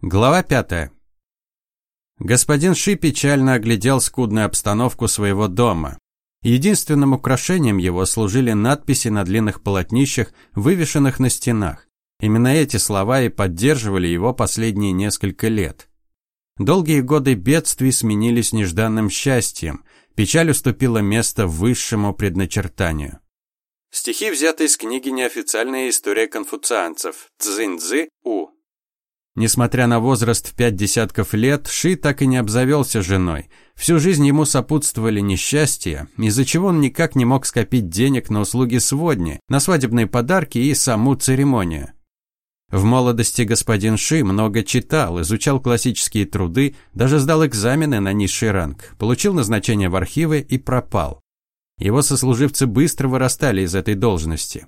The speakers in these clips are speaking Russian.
Глава пятая. Господин Ши печально оглядел скудную обстановку своего дома. Единственным украшением его служили надписи на длинных полотнищах, вывешенных на стенах. Именно эти слова и поддерживали его последние несколько лет. Долгие годы бедствий сменились нежданным счастьем, печаль уступила место высшему предначертанию. Стихи взяты из книги «Неофициальная история конфуцианцев» Цзиньцзы У. Несмотря на возраст в пять десятков лет, Ши так и не обзавелся женой. Всю жизнь ему сопутствовали несчастья, из-за чего он никак не мог скопить денег на услуги сводни, на свадебные подарки и саму церемонию. В молодости господин Ши много читал, изучал классические труды, даже сдал экзамены на низший ранг, получил назначение в архивы и пропал. Его сослуживцы быстро вырастали из этой должности.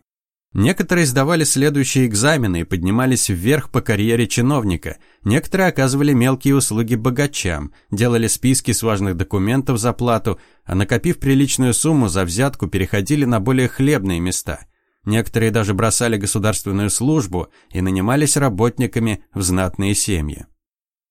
Некоторые сдавали следующие экзамены и поднимались вверх по карьере чиновника. Некоторые оказывали мелкие услуги богачам, делали списки с важных документов за плату, а накопив приличную сумму за взятку, переходили на более хлебные места. Некоторые даже бросали государственную службу и нанимались работниками в знатные семьи.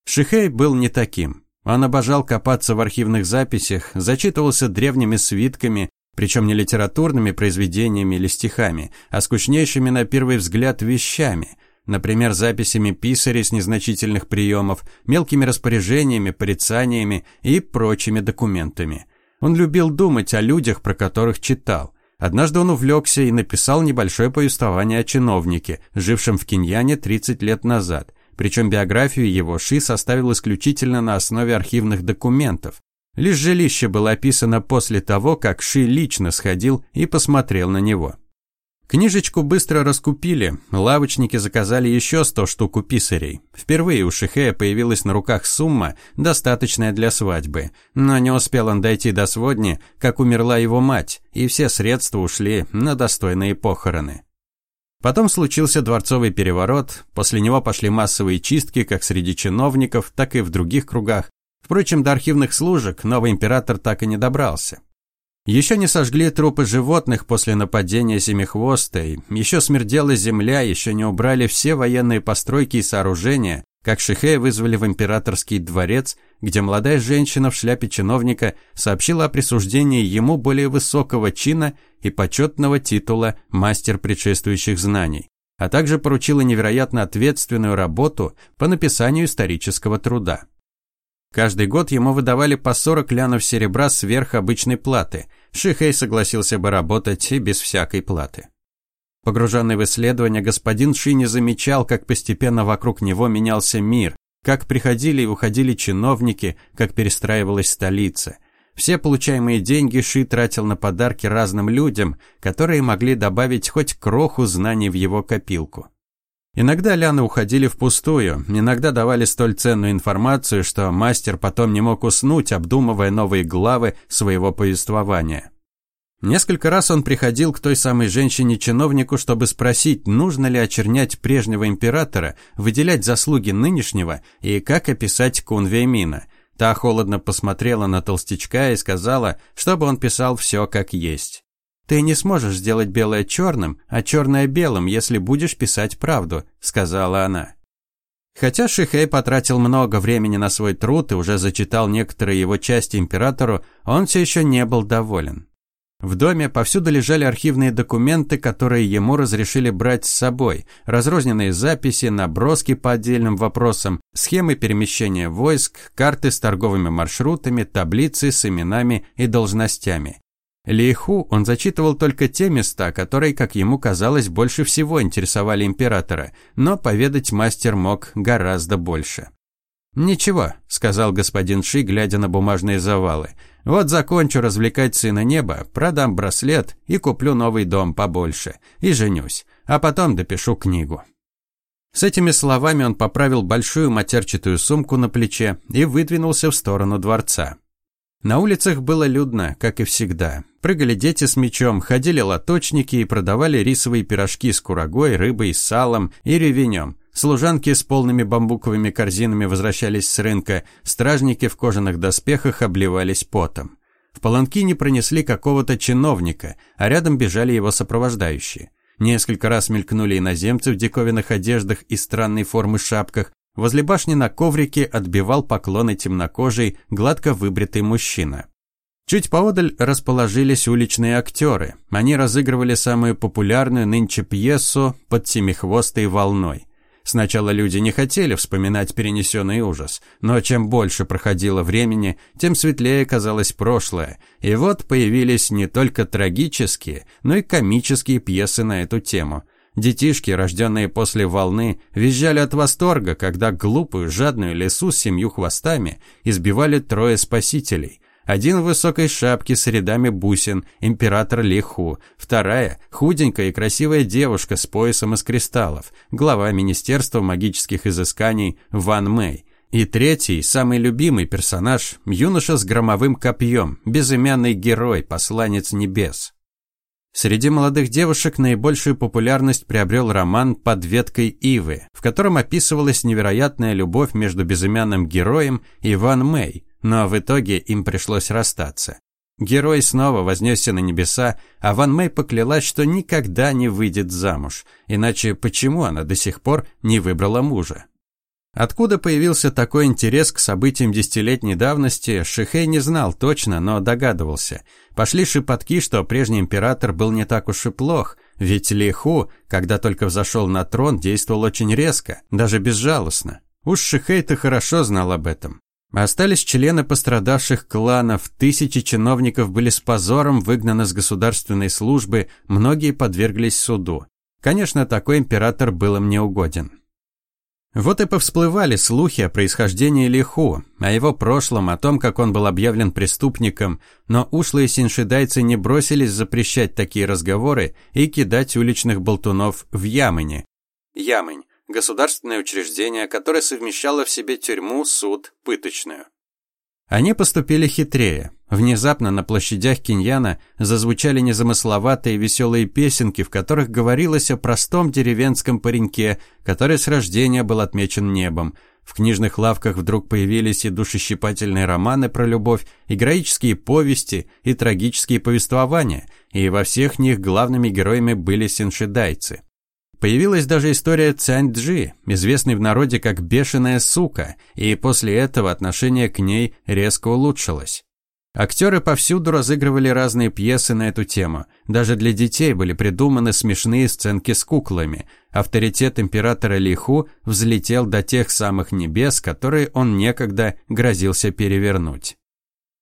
Шихей был не таким. Он обожал копаться в архивных записях, зачитывался древними свитками, причем не литературными произведениями или стихами, а скучнейшими на первый взгляд вещами, например, записями писарей с незначительных приемов, мелкими распоряжениями, порицаниями и прочими документами. Он любил думать о людях, про которых читал. Однажды он увлекся и написал небольшое повествование о чиновнике, жившем в Киньяне 30 лет назад. Причем биографию его Ши составил исключительно на основе архивных документов, Лишь жилище было описано после того, как Ши лично сходил и посмотрел на него. Книжечку быстро раскупили, лавочники заказали еще сто штук у писарей. Впервые у Шихея появилась на руках сумма, достаточная для свадьбы. Но не успел он дойти до сводни, как умерла его мать, и все средства ушли на достойные похороны. Потом случился дворцовый переворот, после него пошли массовые чистки как среди чиновников, так и в других кругах, Впрочем, до архивных служек новый император так и не добрался. Еще не сожгли трупы животных после нападения Семихвостой, еще смердела земля, еще не убрали все военные постройки и сооружения, как Шихея вызвали в императорский дворец, где молодая женщина в шляпе чиновника сообщила о присуждении ему более высокого чина и почетного титула «Мастер предшествующих знаний», а также поручила невероятно ответственную работу по написанию исторического труда. Каждый год ему выдавали по 40 лянов серебра сверх обычной платы. Шихей согласился бы работать и без всякой платы. Погруженный в исследования, господин Ши не замечал, как постепенно вокруг него менялся мир, как приходили и уходили чиновники, как перестраивалась столица. Все получаемые деньги Ши тратил на подарки разным людям, которые могли добавить хоть кроху знаний в его копилку. Иногда ляны уходили впустую, иногда давали столь ценную информацию, что мастер потом не мог уснуть, обдумывая новые главы своего повествования. Несколько раз он приходил к той самой женщине-чиновнику, чтобы спросить, нужно ли очернять прежнего императора, выделять заслуги нынешнего и как описать Кунвеймина. Та холодно посмотрела на толстячка и сказала, чтобы он писал все как есть. «Ты не сможешь сделать белое черным, а черное белым, если будешь писать правду», – сказала она. Хотя Шихей потратил много времени на свой труд и уже зачитал некоторые его части императору, он все еще не был доволен. В доме повсюду лежали архивные документы, которые ему разрешили брать с собой, разрозненные записи, наброски по отдельным вопросам, схемы перемещения войск, карты с торговыми маршрутами, таблицы с именами и должностями. Лейху он зачитывал только те места, которые, как ему казалось, больше всего интересовали императора, но поведать мастер мог гораздо больше. «Ничего», – сказал господин Ши, глядя на бумажные завалы. «Вот закончу развлекать сына неба, продам браслет и куплю новый дом побольше. И женюсь. А потом допишу книгу». С этими словами он поправил большую матерчатую сумку на плече и выдвинулся в сторону дворца. На улицах было людно, как и всегда. Прыгали дети с мечом, ходили лоточники и продавали рисовые пирожки с курагой, рыбой, салом и ревенем. Служанки с полными бамбуковыми корзинами возвращались с рынка, стражники в кожаных доспехах обливались потом. В Паланкине пронесли какого-то чиновника, а рядом бежали его сопровождающие. Несколько раз мелькнули иноземцы в диковинных одеждах и странной формы шапках, Возле башни на коврике отбивал поклоны темнокожий, гладко выбритый мужчина. Чуть поодаль расположились уличные актеры. Они разыгрывали самую популярную нынче пьесу «Под семихвостой волной». Сначала люди не хотели вспоминать перенесенный ужас, но чем больше проходило времени, тем светлее казалось прошлое. И вот появились не только трагические, но и комические пьесы на эту тему. Детишки, рожденные после волны, визжали от восторга, когда глупую, жадную лесу с семью хвостами избивали трое спасителей – один в высокой шапке с рядами бусин, император Лиху. Вторая – худенькая и красивая девушка с поясом из кристаллов, глава Министерства магических изысканий Ван Мэй. И третий, самый любимый персонаж – юноша с громовым копьем, безымянный герой, посланец небес. Среди молодых девушек наибольшую популярность приобрел роман «Под веткой ивы», в котором описывалась невероятная любовь между безымянным героем и Ван Мэй, но в итоге им пришлось расстаться. Герой снова вознесся на небеса, а Ван Мэй поклялась, что никогда не выйдет замуж, иначе почему она до сих пор не выбрала мужа? Откуда появился такой интерес к событиям десятилетней давности, Шихей не знал точно, но догадывался. Пошли шепотки, что прежний император был не так уж и плох, ведь Ли Ху, когда только взошел на трон, действовал очень резко, даже безжалостно. Уж Шихей-то хорошо знал об этом. Остались члены пострадавших кланов, тысячи чиновников были с позором выгнаны с государственной службы, многие подверглись суду. Конечно, такой император был им неугоден. Вот и повсплывали слухи о происхождении Лиху, о его прошлом, о том, как он был объявлен преступником, но ушлые синшидайцы не бросились запрещать такие разговоры и кидать уличных болтунов в Ямыне. Ямынь государственное учреждение, которое совмещало в себе тюрьму, суд, пыточную. Они поступили хитрее. Внезапно на площадях Киньяна зазвучали незамысловатые веселые песенки, в которых говорилось о простом деревенском пареньке, который с рождения был отмечен небом. В книжных лавках вдруг появились и душещипательные романы про любовь, и героические повести, и трагические повествования, и во всех них главными героями были синшидайцы. Появилась даже история Цянь-Джи, известной в народе как «бешеная сука», и после этого отношение к ней резко улучшилось. Актеры повсюду разыгрывали разные пьесы на эту тему. Даже для детей были придуманы смешные сценки с куклами. Авторитет императора Лиху взлетел до тех самых небес, которые он некогда грозился перевернуть.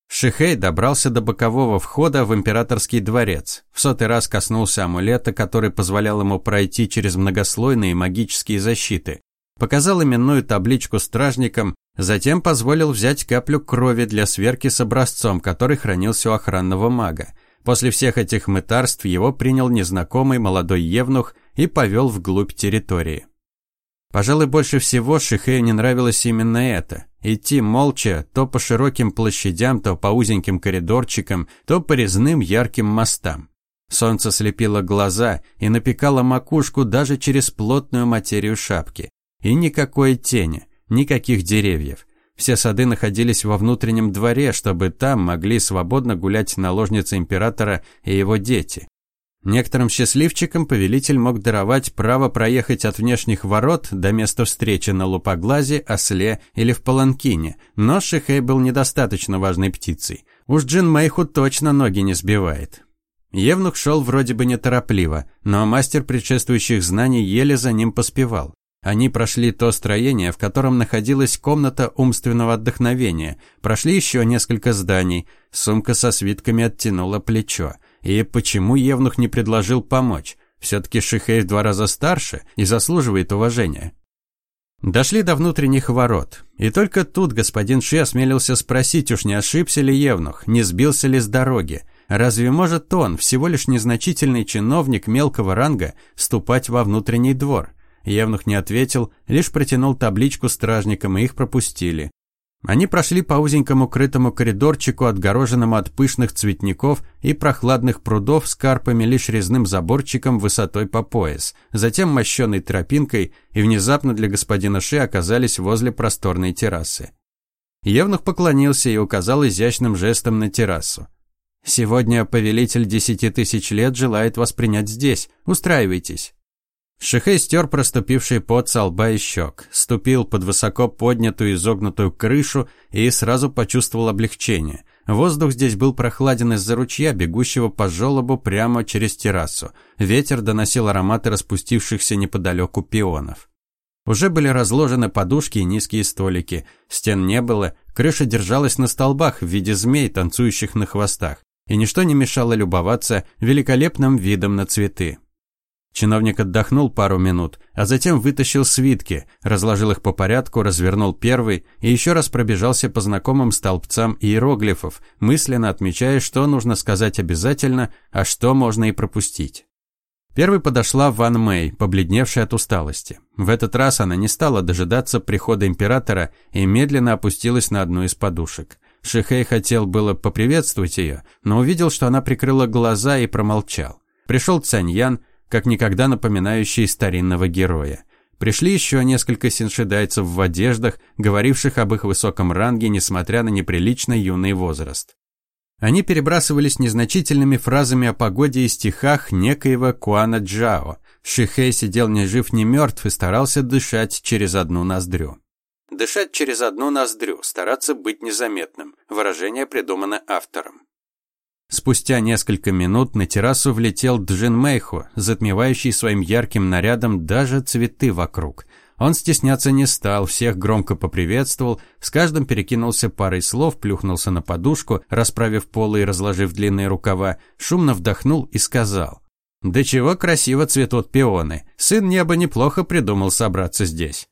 Шихей добрался до бокового входа в императорский дворец. В сотый раз коснулся амулета, который позволял ему пройти через многослойные магические защиты. Показал именную табличку стражникам, затем позволил взять каплю крови для сверки с образцом, который хранился у охранного мага. После всех этих мытарств его принял незнакомый молодой евнух и повел вглубь территории. Пожалуй, больше всего Шихею не нравилось именно это. Идти молча, то по широким площадям, то по узеньким коридорчикам, то по резным ярким мостам. Солнце слепило глаза и напекало макушку даже через плотную материю шапки. И никакой тени, никаких деревьев. Все сады находились во внутреннем дворе, чтобы там могли свободно гулять наложница императора и его дети. Некоторым счастливчикам повелитель мог даровать право проехать от внешних ворот до места встречи на лупоглазе, осле или в паланкине, но Шихей был недостаточно важной птицей. Уж Джин Мэйху точно ноги не сбивает. Евнух шел вроде бы неторопливо, но мастер предшествующих знаний еле за ним поспевал. Они прошли то строение, в котором находилась комната умственного отдохновения, прошли еще несколько зданий, сумка со свитками оттянула плечо – и почему Евнух не предложил помочь? Все-таки Шихей в два раза старше и заслуживает уважения. Дошли до внутренних ворот, и только тут господин Ши осмелился спросить, уж не ошибся ли Евнух, не сбился ли с дороги. Разве может он, всего лишь незначительный чиновник мелкого ранга, ступать во внутренний двор? Евнух не ответил, лишь протянул табличку стражникам, и их пропустили. Они прошли по узенькому крытому коридорчику, отгороженному от пышных цветников и прохладных прудов с карпами лишь резным заборчиком высотой по пояс, затем мощенной тропинкой, и внезапно для господина Ши оказались возле просторной террасы. Евнух поклонился и указал изящным жестом на террасу. «Сегодня повелитель десяти тысяч лет желает вас принять здесь. Устраивайтесь». Шихей стер проступивший пот со лба и щек, ступил под высоко поднятую изогнутую крышу и сразу почувствовал облегчение. Воздух здесь был прохладен из-за ручья, бегущего по желобу прямо через террасу. Ветер доносил ароматы распустившихся неподалеку пионов. Уже были разложены подушки и низкие столики. Стен не было, крыша держалась на столбах в виде змей, танцующих на хвостах. И ничто не мешало любоваться великолепным видом на цветы. Чиновник отдохнул пару минут, а затем вытащил свитки, разложил их по порядку, развернул первый и еще раз пробежался по знакомым столбцам иероглифов, мысленно отмечая, что нужно сказать обязательно, а что можно и пропустить. Первой подошла Ван Мэй, побледневшая от усталости. В этот раз она не стала дожидаться прихода императора и медленно опустилась на одну из подушек. Шихей хотел было поприветствовать ее, но увидел, что она прикрыла глаза и промолчал. Пришел Цаньян, как никогда напоминающий старинного героя. Пришли еще несколько синшедайцев в одеждах, говоривших об их высоком ранге, несмотря на неприлично юный возраст. Они перебрасывались незначительными фразами о погоде и стихах некоего Куана Джао. Шихей сидел ни жив, ни мертв и старался дышать через одну ноздрю. Дышать через одну ноздрю, стараться быть незаметным. Выражение придумано автором. Спустя несколько минут на террасу влетел Джин Мэйху, затмевающий своим ярким нарядом даже цветы вокруг. Он стесняться не стал, всех громко поприветствовал, с каждым перекинулся парой слов, плюхнулся на подушку, расправив полы и разложив длинные рукава, шумно вдохнул и сказал. «Да чего красиво цветут пионы! Сын неба неплохо придумал собраться здесь».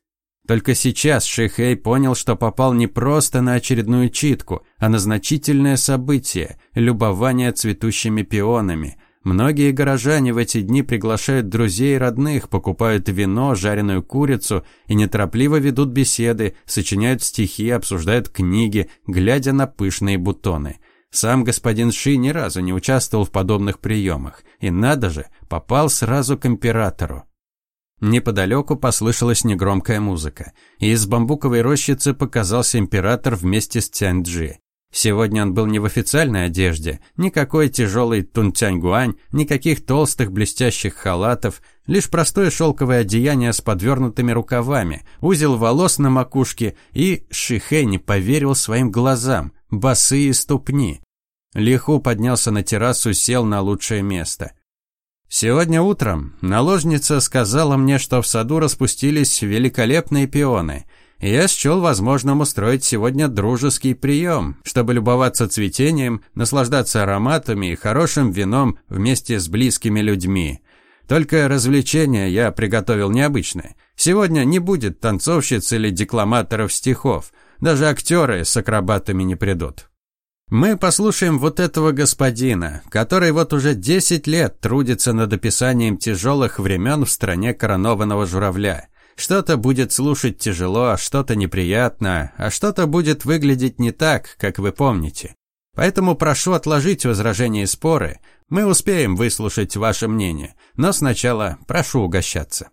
Только сейчас Шейхей понял, что попал не просто на очередную читку, а на значительное событие – любование цветущими пионами. Многие горожане в эти дни приглашают друзей и родных, покупают вино, жареную курицу и неторопливо ведут беседы, сочиняют стихи, обсуждают книги, глядя на пышные бутоны. Сам господин Ши ни разу не участвовал в подобных приемах, и надо же, попал сразу к императору. Неподалеку послышалась негромкая музыка, и из бамбуковой рощицы показался император вместе с Цяньджи. Сегодня он был не в официальной одежде, никакой тяжелый тунтяньгуань, никаких толстых блестящих халатов, лишь простое шелковое одеяние с подвернутыми рукавами, узел волос на макушке и Шихэ не поверил своим глазам, босые ступни. Лиху поднялся на террасу, сел на лучшее место. Сегодня утром наложница сказала мне, что в саду распустились великолепные пионы. И я счел возможным устроить сегодня дружеский прием, чтобы любоваться цветением, наслаждаться ароматами и хорошим вином вместе с близкими людьми. Только развлечения я приготовил необычное. Сегодня не будет танцовщиц или декламаторов стихов. Даже актеры с акробатами не придут. Мы послушаем вот этого господина, который вот уже 10 лет трудится над описанием тяжелых времен в стране коронованного журавля. Что-то будет слушать тяжело, а что-то неприятно, а что-то будет выглядеть не так, как вы помните. Поэтому прошу отложить возражения и споры. Мы успеем выслушать ваше мнение, но сначала прошу угощаться.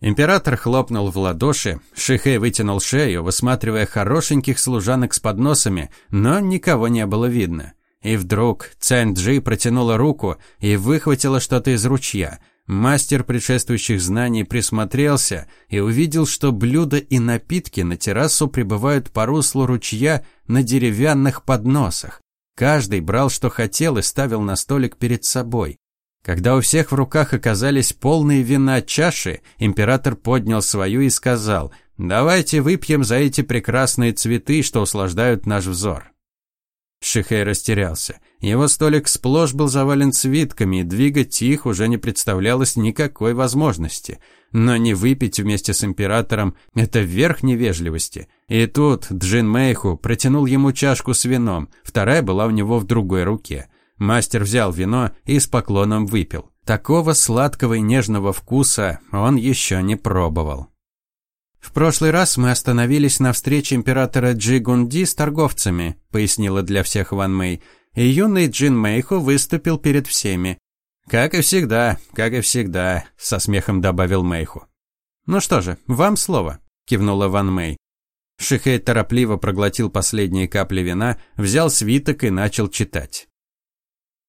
Император хлопнул в ладоши, Шихей вытянул шею, высматривая хорошеньких служанок с подносами, но никого не было видно. И вдруг Цэнь-Джи протянула руку и выхватила что-то из ручья. Мастер предшествующих знаний присмотрелся и увидел, что блюда и напитки на террасу прибывают по руслу ручья на деревянных подносах. Каждый брал, что хотел, и ставил на столик перед собой. Когда у всех в руках оказались полные вина чаши, император поднял свою и сказал «Давайте выпьем за эти прекрасные цветы, что услаждают наш взор». Шихей растерялся. Его столик сплошь был завален свитками, и двигать их уже не представлялось никакой возможности. Но не выпить вместе с императором – это верх невежливости. И тут Джин Мэйху протянул ему чашку с вином, вторая была у него в другой руке – Мастер взял вино и с поклоном выпил. Такого сладкого и нежного вкуса он еще не пробовал. «В прошлый раз мы остановились на встрече императора Джи Гунди с торговцами», пояснила для всех Ван Мэй, и юный Джин Мэйху выступил перед всеми. «Как и всегда, как и всегда», со смехом добавил Мэйху. «Ну что же, вам слово», кивнула Ван Мэй. Шихей торопливо проглотил последние капли вина, взял свиток и начал читать.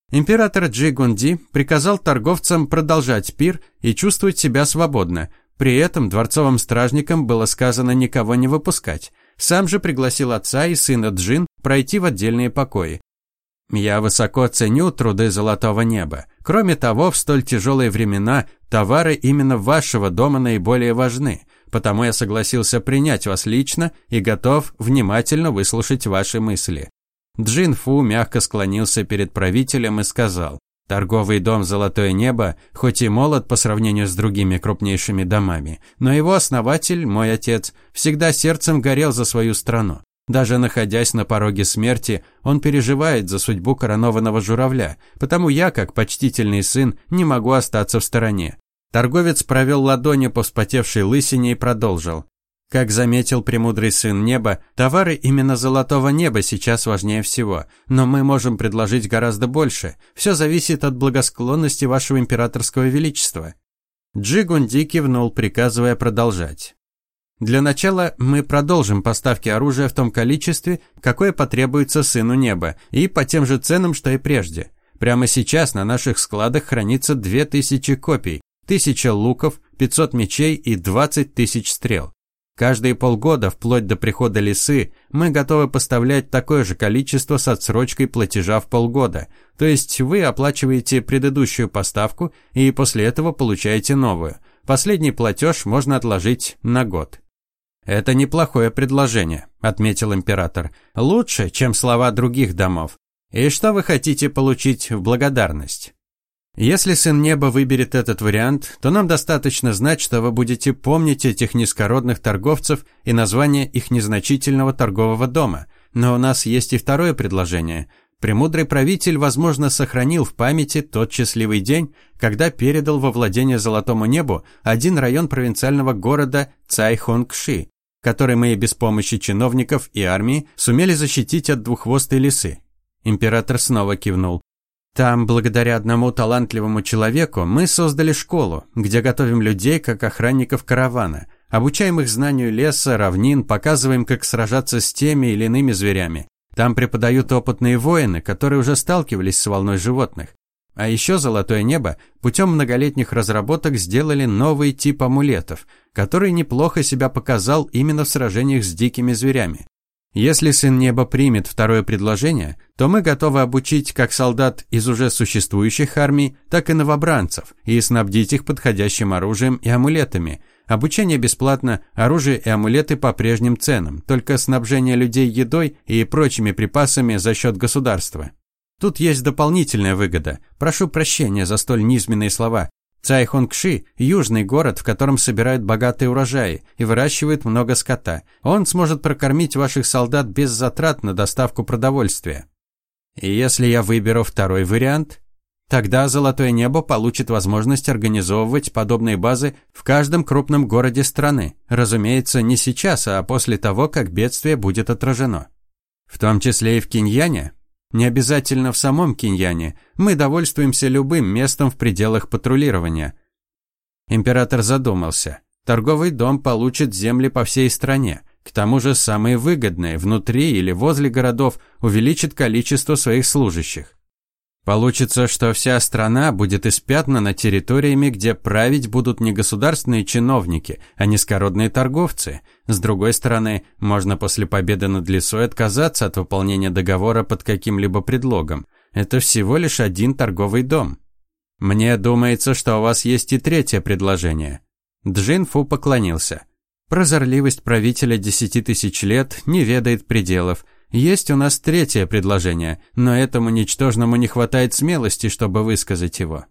Император Джигунди приказал торговцам продолжать пир и чувствовать себя свободно. При этом дворцовым стражникам было сказано никого не выпускать. Сам же пригласил отца и сына Джин пройти в отдельные покои. Я высоко ценю труды Золотого Неба. Кроме того, в столь тяжелые времена товары именно вашего дома наиболее важны, потому я согласился принять вас лично и готов внимательно выслушать ваши мысли. Джин Фу мягко склонился перед правителем и сказал, Торговый дом «Золотое небо» хоть и молод по сравнению с другими крупнейшими домами, но его основатель, мой отец, всегда сердцем горел за свою страну. Даже находясь на пороге смерти, он переживает за судьбу коронованного журавля, потому я, как почтительный сын, не могу остаться в стороне. Торговец провел ладони по вспотевшей лысине и продолжил. Как заметил премудрый сын неба, товары именно золотого неба сейчас важнее всего, но мы можем предложить гораздо больше. Все зависит от благосклонности вашего императорского величества. Джигунди кивнул, приказывая продолжать. Для начала мы продолжим поставки оружия в том количестве, какое потребуется сыну неба, и по тем же ценам, что и прежде. Прямо сейчас на наших складах хранится 2000 копий, 1000 луков, 500 мечей и 20 тысяч стрел. Каждые полгода, вплоть до прихода лисы, мы готовы поставлять такое же количество с отсрочкой платежа в полгода. То есть вы оплачиваете предыдущую поставку и после этого получаете новую. Последний платеж можно отложить на год. «Это неплохое предложение», – отметил император. «Лучше, чем слова других домов. И что вы хотите получить в благодарность?» Если Сын Неба выберет этот вариант, то нам достаточно знать, что вы будете помнить этих низкородных торговцев и название их незначительного торгового дома. Но у нас есть и второе предложение. Премудрый правитель, возможно, сохранил в памяти тот счастливый день, когда передал во владение Золотому Небу один район провинциального города Цайхонгши, который мы без помощи чиновников и армии сумели защитить от двуххвостой лисы. Император снова кивнул. Там, благодаря одному талантливому человеку, мы создали школу, где готовим людей как охранников каравана, обучаем их знанию леса, равнин, показываем, как сражаться с теми или иными зверями. Там преподают опытные воины, которые уже сталкивались с волной животных. А еще «Золотое небо» путем многолетних разработок сделали новый тип амулетов, который неплохо себя показал именно в сражениях с дикими зверями. Если Сын Неба примет второе предложение, то мы готовы обучить как солдат из уже существующих армий, так и новобранцев и снабдить их подходящим оружием и амулетами. Обучение бесплатно, оружие и амулеты по прежним ценам, только снабжение людей едой и прочими припасами за счет государства. Тут есть дополнительная выгода. Прошу прощения за столь низменные слова, Цайхонгши – южный город, в котором собирают богатые урожаи и выращивают много скота. Он сможет прокормить ваших солдат без затрат на доставку продовольствия. И если я выберу второй вариант, тогда Золотое Небо получит возможность организовывать подобные базы в каждом крупном городе страны. Разумеется, не сейчас, а после того, как бедствие будет отражено. В том числе и в Киньяне, не обязательно в самом Киньяне. Мы довольствуемся любым местом в пределах патрулирования. Император задумался. Торговый дом получит земли по всей стране. К тому же самые выгодные, внутри или возле городов, увеличит количество своих служащих. Получится, что вся страна будет испятнана территориями, где править будут не государственные чиновники, а низкородные торговцы. С другой стороны, можно после победы над лесой отказаться от выполнения договора под каким-либо предлогом. Это всего лишь один торговый дом. Мне думается, что у вас есть и третье предложение. Джин Фу поклонился. Прозорливость правителя десяти тысяч лет не ведает пределов – есть у нас третье предложение, но этому ничтожному не хватает смелости, чтобы высказать его.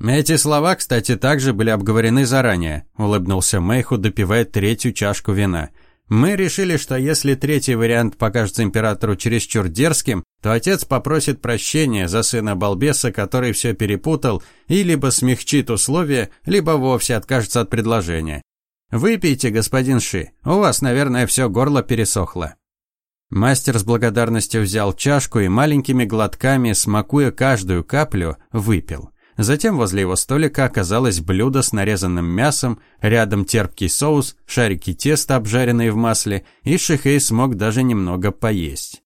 Эти слова, кстати, также были обговорены заранее, улыбнулся Мэйху, допивая третью чашку вина. Мы решили, что если третий вариант покажется императору чересчур дерзким, то отец попросит прощения за сына балбеса, который все перепутал, и либо смягчит условия, либо вовсе откажется от предложения. Выпейте, господин Ши. У вас, наверное, все горло пересохло. Мастер с благодарностью взял чашку и маленькими глотками, смакуя каждую каплю, выпил. Затем возле его столика оказалось блюдо с нарезанным мясом, рядом терпкий соус, шарики теста, обжаренные в масле, и Шихей смог даже немного поесть.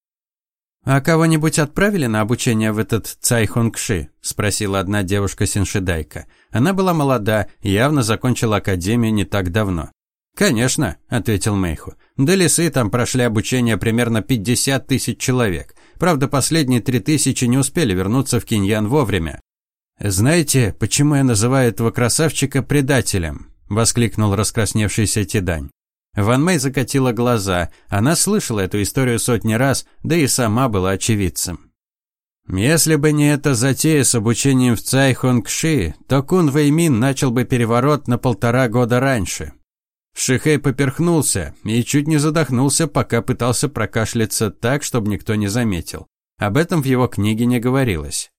«А кого-нибудь отправили на обучение в этот Цайхонгши?» – спросила одна девушка Синшидайка. Она была молода, явно закончила академию не так давно. «Конечно», – ответил Мэйху. «До лесы там прошли обучение примерно 50 тысяч человек. Правда, последние три тысячи не успели вернуться в Киньян вовремя. «Знаете, почему я называю этого красавчика предателем?» – воскликнул раскрасневшийся Тидань. Ван Мэй закатила глаза. Она слышала эту историю сотни раз, да и сама была очевидцем. Если бы не эта затея с обучением в Цайхонгши, то Кун Вэймин начал бы переворот на полтора года раньше. Шихэй поперхнулся и чуть не задохнулся, пока пытался прокашляться так, чтобы никто не заметил. Об этом в его книге не говорилось.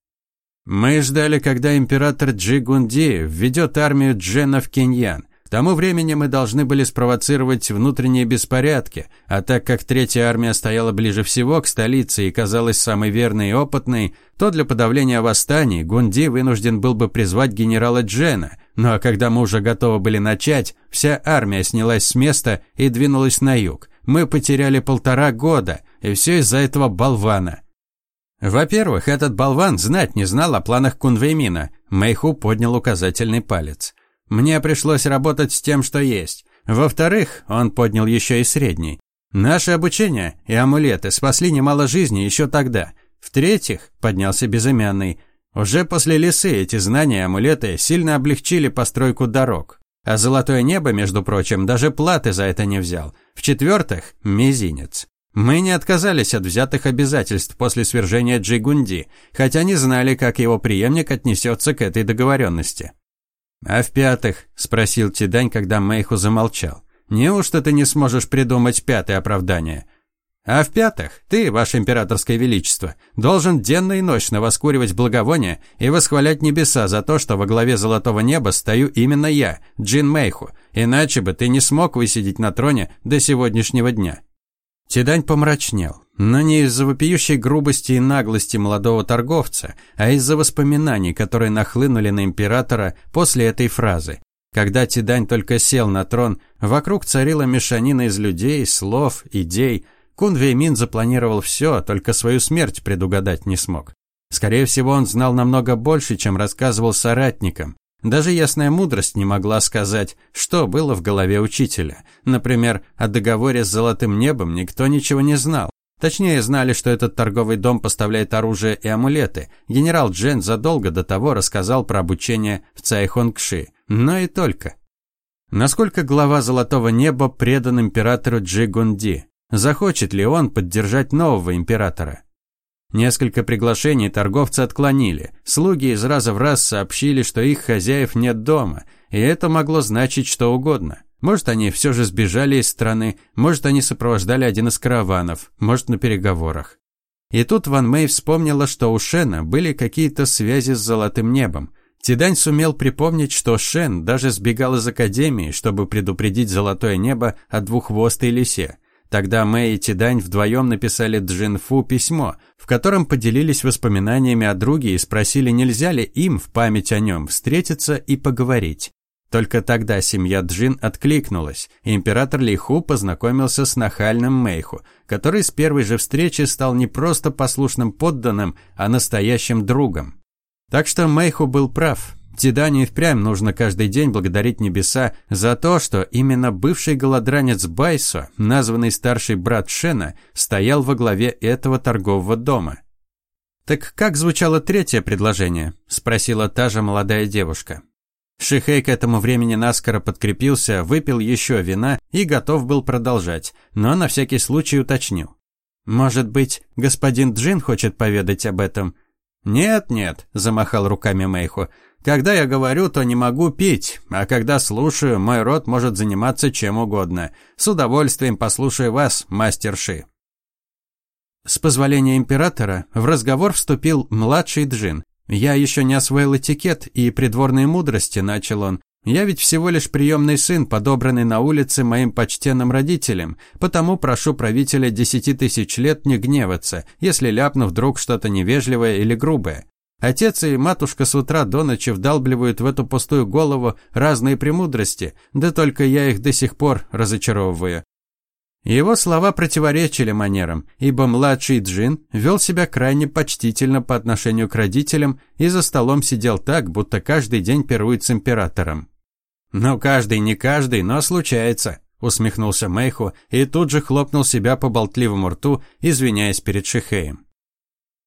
Мы ждали, когда император Джи Гунди введет армию Джена в Киньян. Тому времени мы должны были спровоцировать внутренние беспорядки, а так как третья армия стояла ближе всего к столице и казалась самой верной и опытной, то для подавления восстаний Гунди вынужден был бы призвать генерала Джена. Ну а когда мы уже готовы были начать, вся армия снялась с места и двинулась на юг. Мы потеряли полтора года, и все из-за этого болвана. Во-первых, этот болван знать не знал о планах Кунвеймина. Мэйху поднял указательный палец. Мне пришлось работать с тем, что есть. Во-вторых, он поднял еще и средний. Наше обучение и амулеты спасли немало жизней еще тогда. В-третьих, поднялся безымянный. Уже после лесы эти знания и амулеты сильно облегчили постройку дорог. А золотое небо, между прочим, даже платы за это не взял. В-четвертых, мизинец. Мы не отказались от взятых обязательств после свержения Джигунди, хотя не знали, как его преемник отнесется к этой договоренности. «А в-пятых?» – спросил Тидань, когда Мэйху замолчал. «Неужто ты не сможешь придумать пятое оправдание?» «А в-пятых, ты, ваше императорское величество, должен денно и ночно воскуривать благовония и восхвалять небеса за то, что во главе золотого неба стою именно я, Джин Мэйху, иначе бы ты не смог высидеть на троне до сегодняшнего дня». Тидань помрачнел, но не из-за вопиющей грубости и наглости молодого торговца, а из-за воспоминаний, которые нахлынули на императора после этой фразы. Когда Тидань только сел на трон, вокруг царила мешанина из людей, слов, идей. Кун Веймин запланировал все, только свою смерть предугадать не смог. Скорее всего, он знал намного больше, чем рассказывал соратникам. Даже ясная мудрость не могла сказать, что было в голове учителя. Например, о договоре с золотым небом никто ничего не знал. Точнее, знали, что этот торговый дом поставляет оружие и амулеты. Генерал Джен задолго до того рассказал про обучение в Цайхонгши. Но и только. Насколько глава Золотого Неба предан императору Джи Гунди? Захочет ли он поддержать нового императора? Несколько приглашений торговцы отклонили. Слуги из раза в раз сообщили, что их хозяев нет дома, и это могло значить что угодно. Может, они все же сбежали из страны, может, они сопровождали один из караванов, может, на переговорах. И тут Ван Мэй вспомнила, что у Шена были какие-то связи с золотым небом. Тидань сумел припомнить, что Шен даже сбегал из академии, чтобы предупредить золотое небо о двуххвостой лисе. Тогда Мэй и Тидань вдвоем написали Джинфу письмо, в котором поделились воспоминаниями о друге и спросили, нельзя ли им в память о нем встретиться и поговорить. Только тогда семья Джин откликнулась, и император Лиху познакомился с нахальным Мэйху, который с первой же встречи стал не просто послушным подданным, а настоящим другом. Так что Мэйху был прав. Тидане впрямь нужно каждый день благодарить небеса за то, что именно бывший голодранец Байсо, названный старший брат Шена, стоял во главе этого торгового дома. «Так как звучало третье предложение?» – спросила та же молодая девушка. Шихей к этому времени наскоро подкрепился, выпил еще вина и готов был продолжать, но на всякий случай уточнил. «Может быть, господин Джин хочет поведать об этом?» «Нет-нет», – замахал руками Мэйху, когда я говорю, то не могу пить, а когда слушаю, мой рот может заниматься чем угодно. С удовольствием послушаю вас, мастер Ши. С позволения императора в разговор вступил младший Джин. Я еще не освоил этикет и придворные мудрости, начал он. Я ведь всего лишь приемный сын, подобранный на улице моим почтенным родителям, потому прошу правителя десяти тысяч лет не гневаться, если ляпну вдруг что-то невежливое или грубое. Отец и матушка с утра до ночи вдалбливают в эту пустую голову разные премудрости, да только я их до сих пор разочаровываю. Его слова противоречили манерам, ибо младший Джин вел себя крайне почтительно по отношению к родителям и за столом сидел так, будто каждый день пирует с императором. «Ну, каждый не каждый, но случается», – усмехнулся Мэйху и тут же хлопнул себя по болтливому рту, извиняясь перед Шихеем.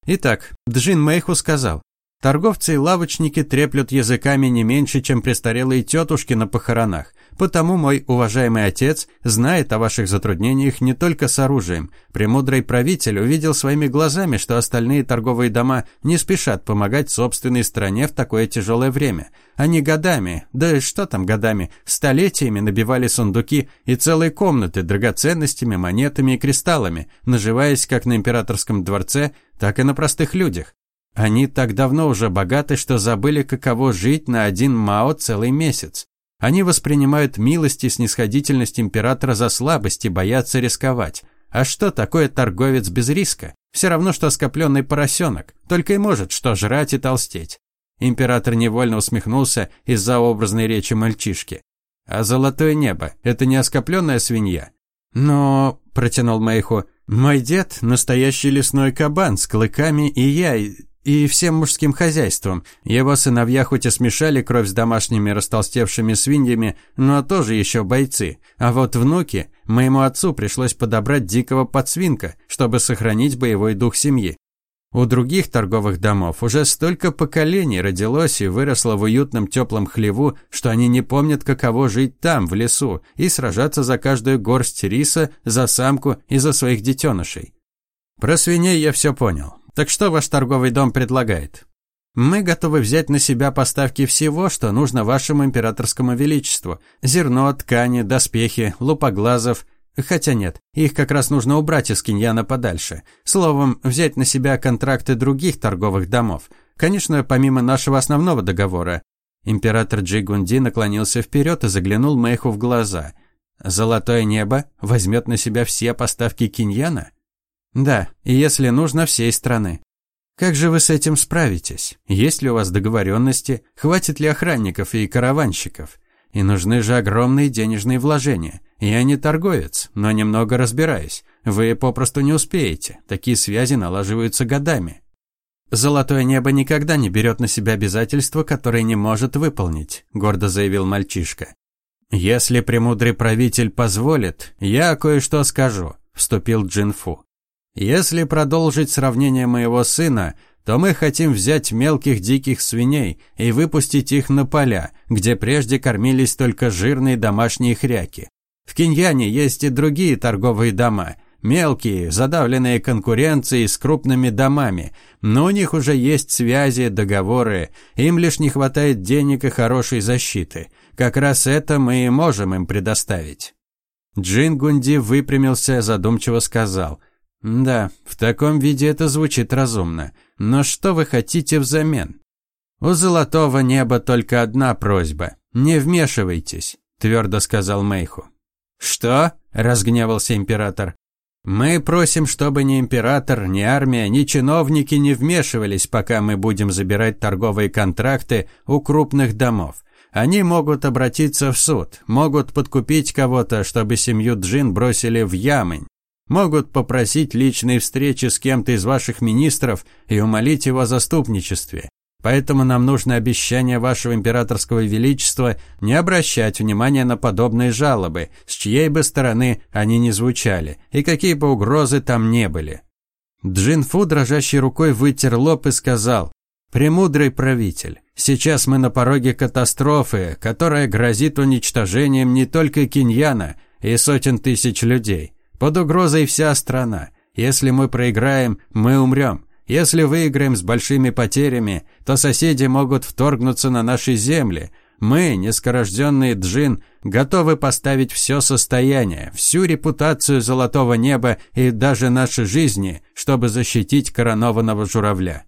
Итак, Джин Мэйху сказал, Торговцы и лавочники треплют языками не меньше, чем престарелые тетушки на похоронах. Потому мой уважаемый отец знает о ваших затруднениях не только с оружием. Премудрый правитель увидел своими глазами, что остальные торговые дома не спешат помогать собственной стране в такое тяжелое время. Они годами, да что там годами, столетиями набивали сундуки и целые комнаты драгоценностями, монетами и кристаллами, наживаясь как на императорском дворце, так и на простых людях. Они так давно уже богаты, что забыли, каково жить на один мао целый месяц. Они воспринимают милость и снисходительность императора за слабость и боятся рисковать. А что такое торговец без риска? Все равно, что оскопленный поросенок, только и может что жрать и толстеть. Император невольно усмехнулся из-за образной речи мальчишки. А золотое небо – это не оскопленная свинья? Но, протянул Мэйху, мой дед – настоящий лесной кабан с клыками и яй и всем мужским хозяйством. Его сыновья хоть и смешали кровь с домашними растолстевшими свиньями, но тоже еще бойцы. А вот внуки, моему отцу пришлось подобрать дикого подсвинка, чтобы сохранить боевой дух семьи. У других торговых домов уже столько поколений родилось и выросло в уютном теплом хлеву, что они не помнят, каково жить там, в лесу, и сражаться за каждую горсть риса, за самку и за своих детенышей. Про свиней я все понял. Так что ваш торговый дом предлагает? Мы готовы взять на себя поставки всего, что нужно вашему императорскому величеству. Зерно, ткани, доспехи, лупоглазов. Хотя нет, их как раз нужно убрать из Киньяна подальше. Словом, взять на себя контракты других торговых домов. Конечно, помимо нашего основного договора. Император Джигунди наклонился вперед и заглянул Мэйху в глаза. «Золотое небо возьмет на себя все поставки Киньяна?» Да, и если нужно, всей страны. Как же вы с этим справитесь? Есть ли у вас договоренности? Хватит ли охранников и караванщиков? И нужны же огромные денежные вложения. Я не торговец, но немного разбираюсь. Вы попросту не успеете. Такие связи налаживаются годами. «Золотое небо никогда не берет на себя обязательства, которые не может выполнить», – гордо заявил мальчишка. «Если премудрый правитель позволит, я кое-что скажу», – вступил Джинфу. Если продолжить сравнение моего сына, то мы хотим взять мелких диких свиней и выпустить их на поля, где прежде кормились только жирные домашние хряки. В Киньяне есть и другие торговые дома, мелкие, задавленные конкуренцией с крупными домами, но у них уже есть связи, договоры, им лишь не хватает денег и хорошей защиты. Как раз это мы и можем им предоставить. Джин Гунди выпрямился, задумчиво сказал – да, в таком виде это звучит разумно. Но что вы хотите взамен? У золотого неба только одна просьба. Не вмешивайтесь, твердо сказал Мэйху. Что? разгневался император. Мы просим, чтобы ни император, ни армия, ни чиновники не вмешивались, пока мы будем забирать торговые контракты у крупных домов. Они могут обратиться в суд, могут подкупить кого-то, чтобы семью Джин бросили в Ямынь. Могут попросить личной встречи с кем-то из ваших министров и умолить его о заступничестве. Поэтому нам нужно обещание вашего императорского величества не обращать внимания на подобные жалобы, с чьей бы стороны они ни звучали, и какие бы угрозы там не были. Джин Фу дрожащей рукой вытер лоб и сказал, «Премудрый правитель, сейчас мы на пороге катастрофы, которая грозит уничтожением не только Киньяна и сотен тысяч людей. Под угрозой вся страна. Если мы проиграем, мы умрем. Если выиграем с большими потерями, то соседи могут вторгнуться на наши земли. Мы, нескорожденные джин, готовы поставить все состояние, всю репутацию золотого неба и даже наши жизни, чтобы защитить коронованного журавля.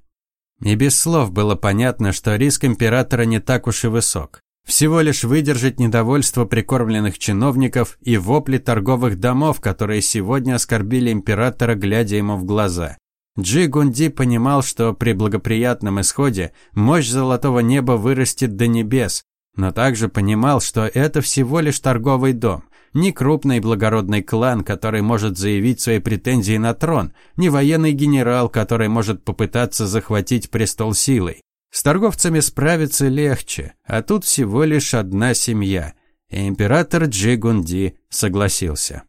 И без слов было понятно, что риск императора не так уж и высок. Всего лишь выдержать недовольство прикормленных чиновников и вопли торговых домов, которые сегодня оскорбили императора, глядя ему в глаза. Джи Гунди понимал, что при благоприятном исходе мощь золотого неба вырастет до небес, но также понимал, что это всего лишь торговый дом, ни крупный благородный клан, который может заявить свои претензии на трон, ни военный генерал, который может попытаться захватить престол силой. С торговцами справиться легче, а тут всего лишь одна семья. И император Джигунди согласился.